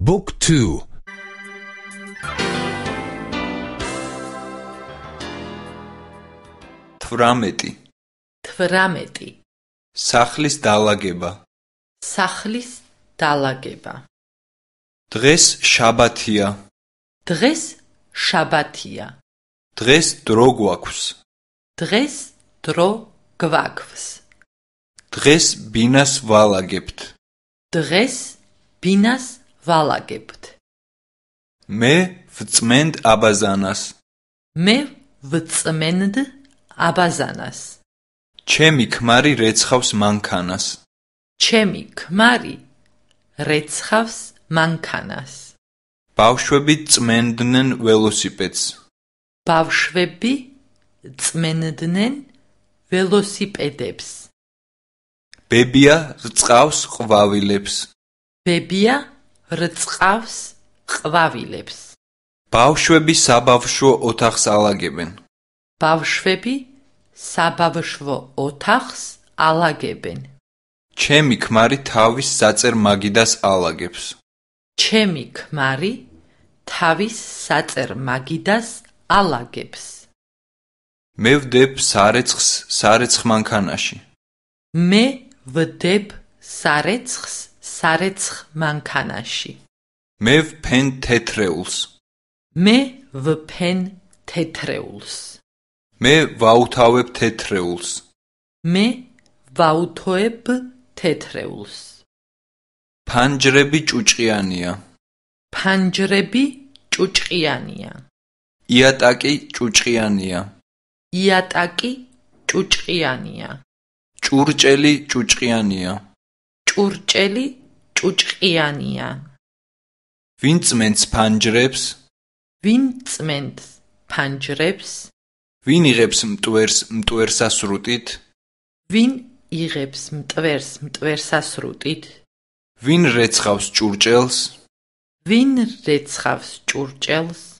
Book 2 18 18 სახლის დალაგება სახლის დალაგება დღეს შაბათია დღეს შაბათია დღეს დრო გვაქვს დღეს დრო გვაქვს დღეს ბინას ვალაგებთ დღეს ბინას ვალაგებთ. მე ვწმენდ აბაზანას. მე ვწმენდ აბაზანას. ჩემი ქმარი რეცხავს მანქანას. ჩემი ქმარი რეცხავს მანქანას. ბავშვები წმენდნენ ველოსიპედს. ბავშვები წმენდნენ ველოსიპედებს. ბებია რწყავს ყვავილებს. ბებია რწყავს ყვავილებს. ბავშვები საბავშვო ოთახს ალაგებენ. ბავშვები საბავშვო ოთახს ალაგებენ. ჩემი ქმარი თავის საწერ მაგიდას ალაგებს. ჩემი ქმარი თავის საწერ მაგიდას ალაგებს. მე ვდებ სარეცხს სარეცხ მანქანაში მე ვდებ სარეცხს სარეცხ მანქანაში. მე ვფენ თეთრეულს. მე ვფენ თეთრეულს. მე ვაუთავებ თეთრეულს. მე ვაუთოებ თეთრეულს. ფანჯრები ჭუჭყიანია. ფანჯრები ჭუჭყიანია. იატაკი ჭუჭყიანია. იატაკი ჭუჭყიანია. ჭურჭელი ჭუჭყიანია. ჭურჭელი ჭუჭყიანია. ვინ წმენს ფანჯრებს? ვინ წმენს ფანჯრებს? ვინ იღებს მტვერს მტვერსასრუტით? ვინ იღებს მტვერს მტვერსასრუტით? ვინ რეცხავს ჭურჭელს? ვინ რეცხავს ჭურჭელს